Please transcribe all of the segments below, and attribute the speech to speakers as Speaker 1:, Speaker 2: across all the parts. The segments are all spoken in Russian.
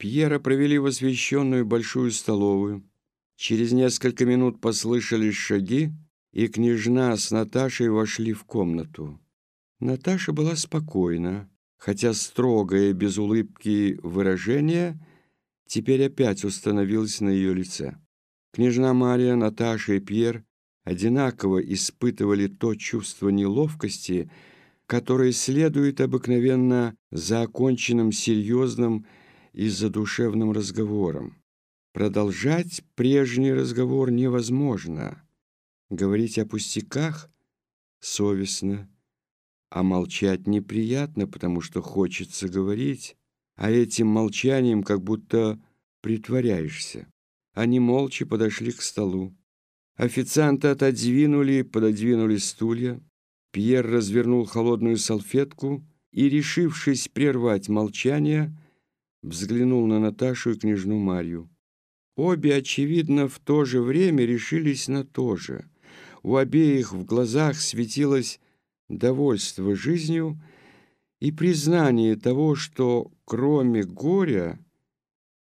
Speaker 1: Пьера провели в освещенную большую столовую. Через несколько минут послышались шаги, и княжна с Наташей вошли в комнату. Наташа была спокойна, хотя строгое, без улыбки выражение теперь опять установилось на ее лице. Княжна Мария, Наташа и Пьер одинаково испытывали то чувство неловкости, которое следует обыкновенно за оконченным серьезным и задушевным разговором. Продолжать прежний разговор невозможно. Говорить о пустяках совестно, а молчать неприятно, потому что хочется говорить, а этим молчанием как будто притворяешься. Они молча подошли к столу. Официанты отодвинули, пододвинули стулья. Пьер развернул холодную салфетку и, решившись прервать молчание, взглянул на Наташу и княжну Марью. Обе, очевидно, в то же время решились на то же. У обеих в глазах светилось довольство жизнью и признание того, что кроме горя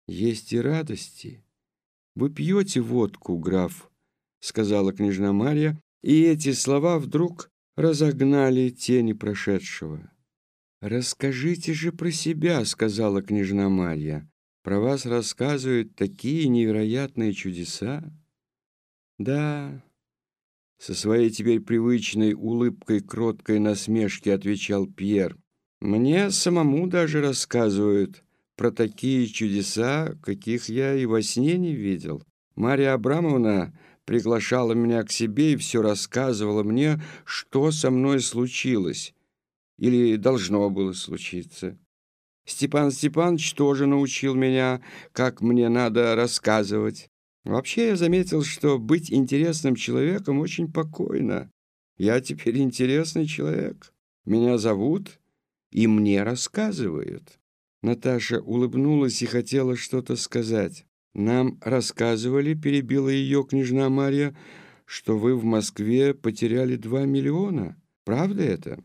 Speaker 1: есть и радости. «Вы пьете водку, граф», — сказала княжна Марья, и эти слова вдруг разогнали тени прошедшего. «Расскажите же про себя», — сказала княжна Марья. Про вас рассказывают такие невероятные чудеса. Да, со своей теперь привычной улыбкой кроткой насмешки отвечал Пьер. Мне самому даже рассказывают про такие чудеса, каких я и во сне не видел. Мария Абрамовна приглашала меня к себе и все рассказывала мне, что со мной случилось или должно было случиться. Степан Степанович тоже научил меня, как мне надо рассказывать. Вообще я заметил, что быть интересным человеком очень покойно. Я теперь интересный человек. Меня зовут, и мне рассказывают. Наташа улыбнулась и хотела что-то сказать. «Нам рассказывали, — перебила ее княжна Марья, — что вы в Москве потеряли два миллиона. Правда это?»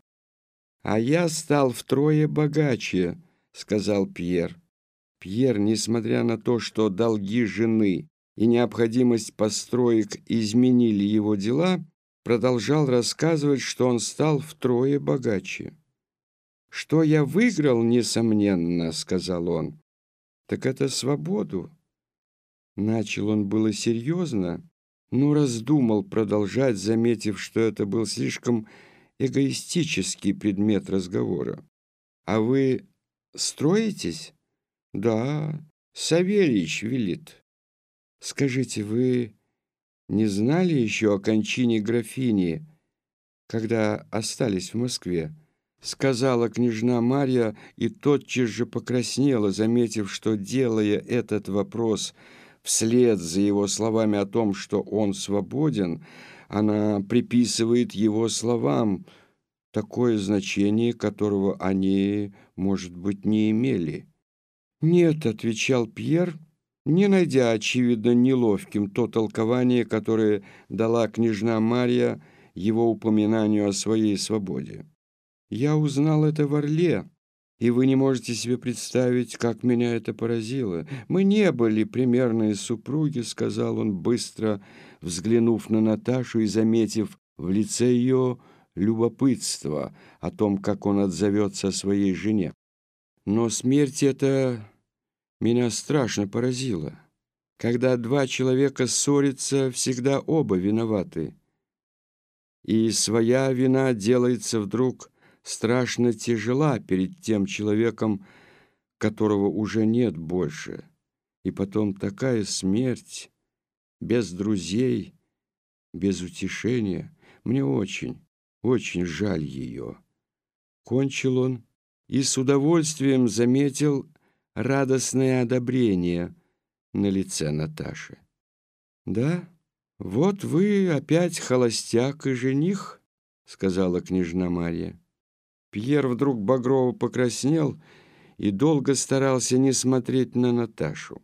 Speaker 1: «А я стал втрое богаче», — сказал Пьер. Пьер, несмотря на то, что долги жены и необходимость построек изменили его дела, продолжал рассказывать, что он стал втрое богаче. «Что я выиграл, несомненно», — сказал он, — «так это свободу». Начал он было серьезно, но раздумал продолжать, заметив, что это был слишком эгоистический предмет разговора. «А вы Строитесь? Да, Савельич велит. Скажите, вы не знали еще о кончине графини, когда остались в Москве? Сказала княжна Марья и тотчас же покраснела, заметив, что, делая этот вопрос вслед за его словами о том, что он свободен, она приписывает его словам такое значение, которого они может быть, не имели. «Нет», — отвечал Пьер, не найдя, очевидно, неловким то толкование, которое дала княжна Марья его упоминанию о своей свободе. «Я узнал это в Орле, и вы не можете себе представить, как меня это поразило. Мы не были примерные супруги», — сказал он, быстро взглянув на Наташу и заметив в лице ее любопытство о том, как он отзовется о своей жене. Но смерть эта меня страшно поразила. Когда два человека ссорятся, всегда оба виноваты. И своя вина делается вдруг страшно тяжела перед тем человеком, которого уже нет больше. И потом такая смерть, без друзей, без утешения. Мне очень, очень жаль ее. Кончил он и с удовольствием заметил радостное одобрение на лице Наташи. «Да, вот вы опять холостяк и жених», — сказала княжна Марья. Пьер вдруг багрово покраснел и долго старался не смотреть на Наташу.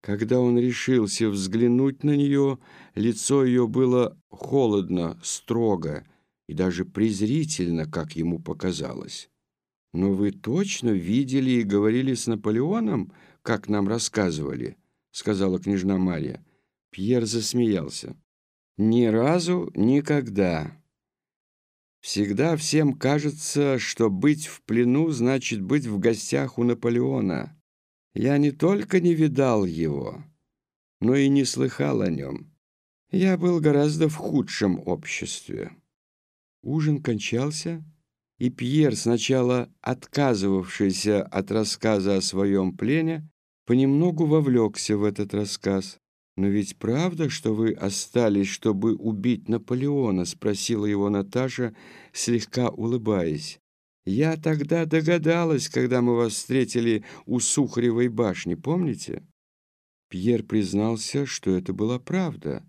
Speaker 1: Когда он решился взглянуть на нее, лицо ее было холодно, строго и даже презрительно, как ему показалось. «Но вы точно видели и говорили с Наполеоном, как нам рассказывали?» — сказала княжна Мария. Пьер засмеялся. «Ни разу никогда. Всегда всем кажется, что быть в плену значит быть в гостях у Наполеона. Я не только не видал его, но и не слыхал о нем. Я был гораздо в худшем обществе». Ужин кончался, и Пьер, сначала отказывавшийся от рассказа о своем плене, понемногу вовлекся в этот рассказ. «Но ведь правда, что вы остались, чтобы убить Наполеона?» — спросила его Наташа, слегка улыбаясь. «Я тогда догадалась, когда мы вас встретили у Сухаревой башни, помните?» Пьер признался, что это была правда.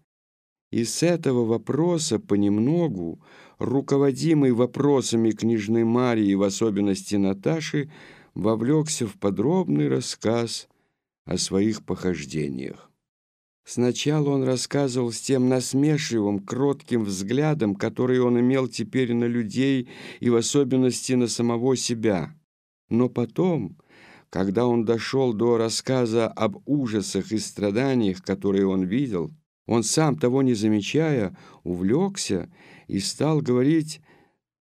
Speaker 1: И с этого вопроса понемногу, руководимый вопросами княжны Марии, в особенности Наташи, вовлекся в подробный рассказ о своих похождениях. Сначала он рассказывал с тем насмешливым, кротким взглядом, который он имел теперь на людей и в особенности на самого себя. Но потом, когда он дошел до рассказа об ужасах и страданиях, которые он видел, он сам, того не замечая, увлекся и стал говорить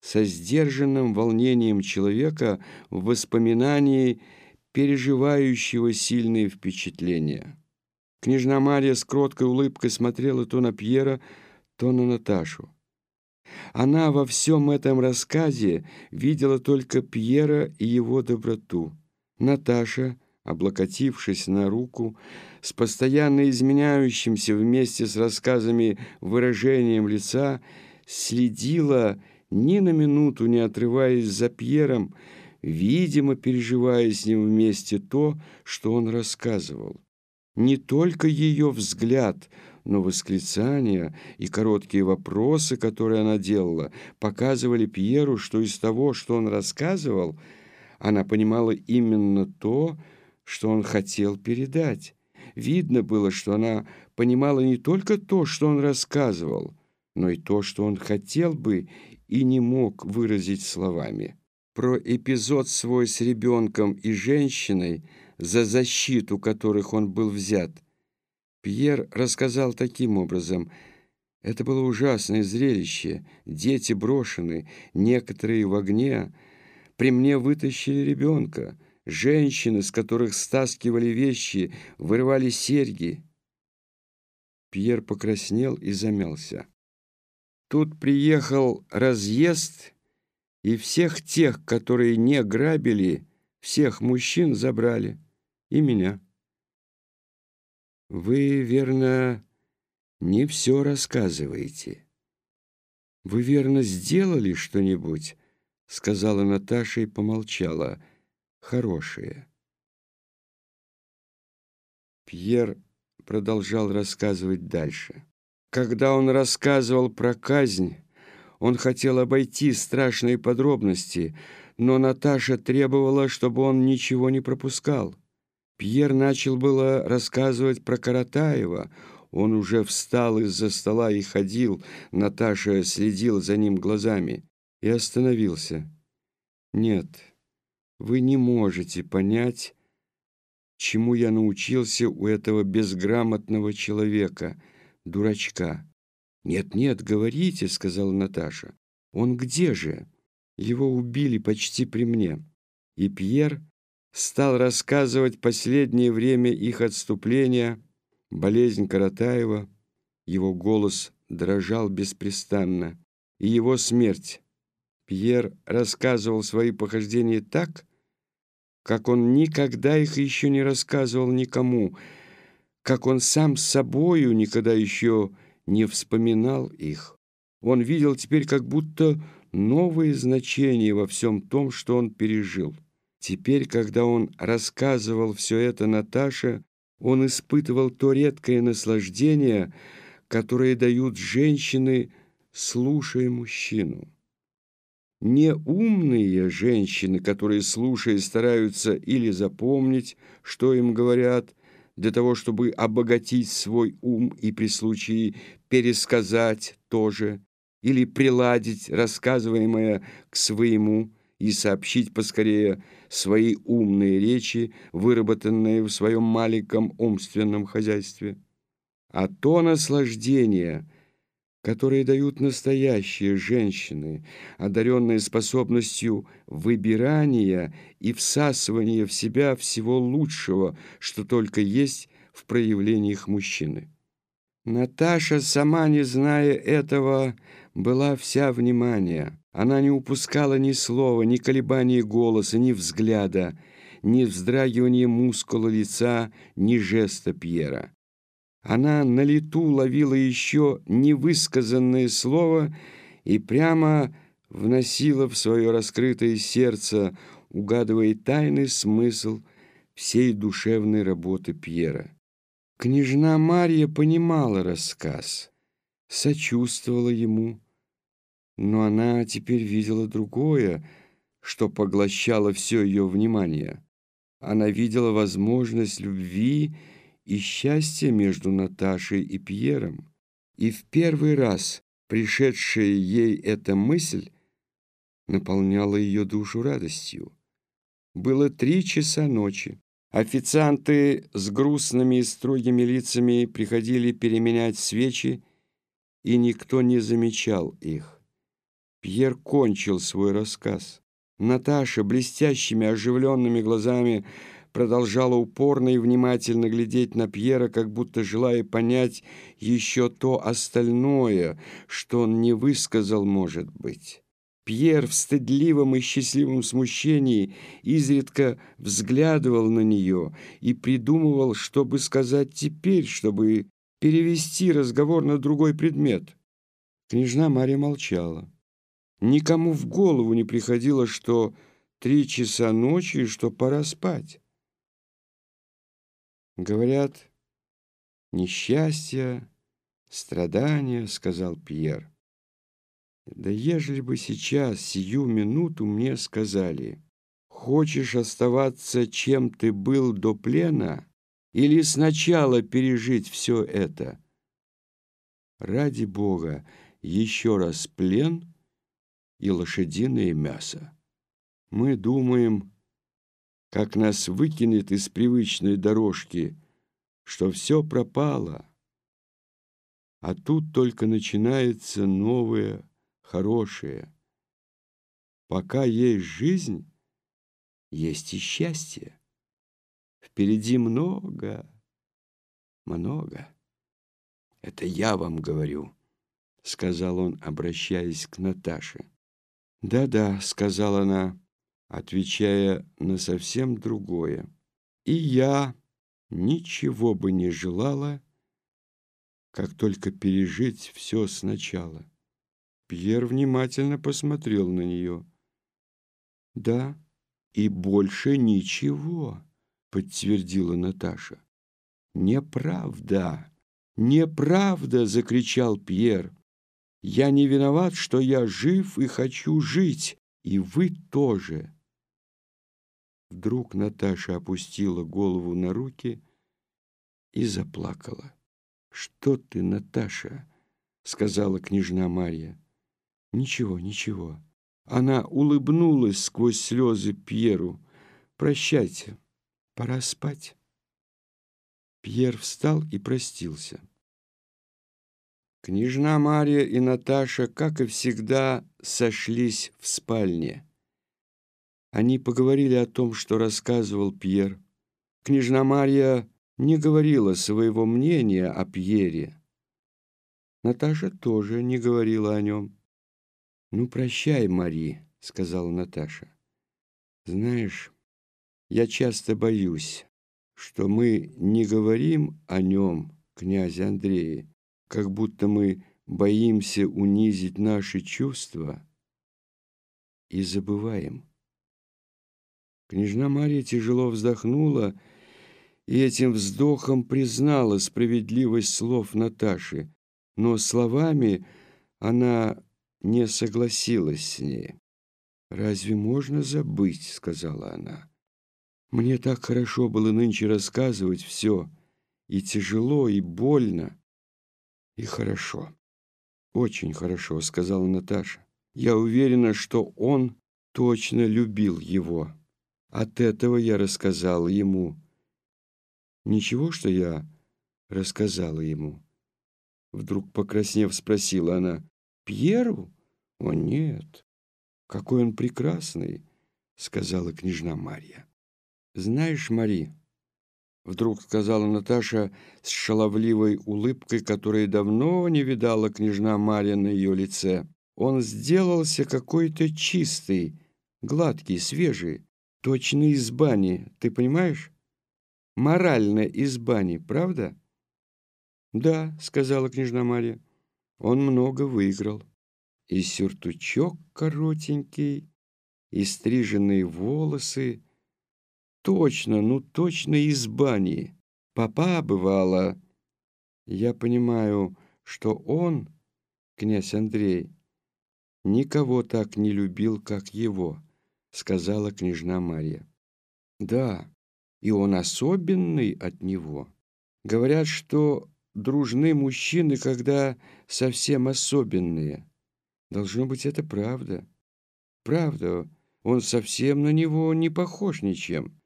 Speaker 1: со сдержанным волнением человека в воспоминании, переживающего сильные впечатления. Княжна Мария с кроткой улыбкой смотрела то на Пьера, то на Наташу. Она во всем этом рассказе видела только Пьера и его доброту. Наташа, облокотившись на руку, с постоянно изменяющимся вместе с рассказами выражением лица, следила ни на минуту, не отрываясь за Пьером, видимо, переживая с ним вместе то, что он рассказывал. Не только ее взгляд, но восклицания и короткие вопросы, которые она делала, показывали Пьеру, что из того, что он рассказывал, она понимала именно то, что он хотел передать. Видно было, что она понимала не только то, что он рассказывал, но и то, что он хотел бы и не мог выразить словами. Про эпизод свой с ребенком и женщиной, за защиту которых он был взят, Пьер рассказал таким образом. Это было ужасное зрелище. Дети брошены, некоторые в огне. При мне вытащили ребенка. Женщины, с которых стаскивали вещи, вырывали серьги. Пьер покраснел и замялся. Тут приехал разъезд, и всех тех, которые не грабили, всех мужчин забрали, и меня. Вы, верно, не все рассказываете. Вы, верно, сделали что-нибудь, сказала Наташа и помолчала — хорошее. Пьер продолжал рассказывать дальше. Когда он рассказывал про казнь, он хотел обойти страшные подробности, но Наташа требовала, чтобы он ничего не пропускал. Пьер начал было рассказывать про Каратаева. Он уже встал из-за стола и ходил. Наташа следил за ним глазами и остановился. «Нет, вы не можете понять, чему я научился у этого безграмотного человека, дурачка. «Нет-нет, говорите», — сказала Наташа. «Он где же?» Его убили почти при мне. И Пьер стал рассказывать последнее время их отступления, болезнь Каратаева, его голос дрожал беспрестанно, и его смерть. Пьер рассказывал свои похождения так, как он никогда их еще не рассказывал никому, как он сам с собою никогда еще не вспоминал их. Он видел теперь как будто новые значения во всем том, что он пережил. Теперь, когда он рассказывал все это Наташе, он испытывал то редкое наслаждение, которое дают женщины, слушая мужчину. Не умные женщины, которые, слушая, стараются или запомнить, что им говорят, для того, чтобы обогатить свой ум и при случае пересказать тоже, или приладить рассказываемое к своему, и сообщить поскорее свои умные речи, выработанные в своем маленьком умственном хозяйстве. А то наслаждение, которое дают настоящие женщины, одаренные способностью выбирания и всасывания в себя всего лучшего, что только есть в проявлениях мужчины. Наташа, сама не зная этого, была вся внимание. Она не упускала ни слова, ни колебания голоса, ни взгляда, ни вздрагивания мускула лица, ни жеста Пьера. Она на лету ловила еще невысказанное слово и прямо вносила в свое раскрытое сердце, угадывая тайный смысл всей душевной работы Пьера. Княжна Марья понимала рассказ, сочувствовала ему, но она теперь видела другое, что поглощало все ее внимание. Она видела возможность любви и счастья между Наташей и Пьером, и в первый раз пришедшая ей эта мысль наполняла ее душу радостью. Было три часа ночи. Официанты с грустными и строгими лицами приходили переменять свечи, и никто не замечал их. Пьер кончил свой рассказ. Наташа блестящими оживленными глазами продолжала упорно и внимательно глядеть на Пьера, как будто желая понять еще то остальное, что он не высказал, может быть. Пьер в стыдливом и счастливом смущении изредка взглядывал на нее и придумывал, что бы сказать теперь, чтобы перевести разговор на другой предмет. Княжна Марья молчала. Никому в голову не приходило, что три часа ночи и что пора спать. Говорят, несчастье, страдания, сказал Пьер. Да ежели бы сейчас, сию минуту, мне сказали, хочешь оставаться, чем ты был до плена, или сначала пережить все это? Ради Бога, еще раз плен и лошадиное мясо. Мы думаем, как нас выкинет из привычной дорожки, что все пропало, а тут только начинается новое хорошее. Пока есть жизнь, есть и счастье. Впереди много, много. Это я вам говорю, — сказал он, обращаясь к Наташе. «Да-да», — сказала она, отвечая на совсем другое. «И я ничего бы не желала, как только пережить все сначала». Пьер внимательно посмотрел на нее. «Да, и больше ничего», — подтвердила Наташа. «Неправда! Неправда!» — закричал Пьер. «Я не виноват, что я жив и хочу жить, и вы тоже». Вдруг Наташа опустила голову на руки и заплакала. «Что ты, Наташа?» — сказала княжна Марья. Ничего, ничего. Она улыбнулась сквозь слезы Пьеру. Прощайте, пора спать. Пьер встал и простился. Княжна Мария и Наташа, как и всегда, сошлись в спальне. Они поговорили о том, что рассказывал Пьер. Княжна Мария не говорила своего мнения о Пьере. Наташа тоже не говорила о нем. «Ну, прощай, Мари», — сказала Наташа. «Знаешь, я часто боюсь, что мы не говорим о нем, князе Андрее, как будто мы боимся унизить наши чувства и забываем». Княжна Мария тяжело вздохнула и этим вздохом признала справедливость слов Наташи, но словами она не согласилась с ней. «Разве можно забыть?» — сказала она. «Мне так хорошо было нынче рассказывать все, и тяжело, и больно, и хорошо. Очень хорошо», — сказала Наташа. «Я уверена, что он точно любил его. От этого я рассказала ему. Ничего, что я рассказала ему. Вдруг, покраснев, спросила она. «Пьеру? О, нет! Какой он прекрасный!» Сказала княжна Марья. «Знаешь, Мари, Вдруг сказала Наташа с шаловливой улыбкой, которой давно не видала княжна Марья на ее лице. Он сделался какой-то чистый, гладкий, свежий, точно из бани, ты понимаешь? Морально из бани, правда? Да, сказала княжна Марья, он много выиграл. И сюртучок коротенький, и стриженные волосы, Точно, ну точно из бани. Папа бывало. Я понимаю, что он, князь Андрей, никого так не любил, как его, сказала княжна Марья. Да, и он особенный от него. Говорят, что дружны мужчины, когда совсем особенные. Должно быть, это правда. Правда, он совсем на него не похож ничем.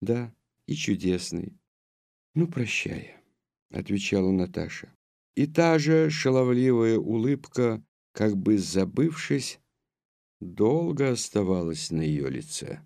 Speaker 1: Да, и чудесный. Ну, прощай, отвечала Наташа. И та же шаловливая улыбка, как бы забывшись, долго оставалась на ее лице.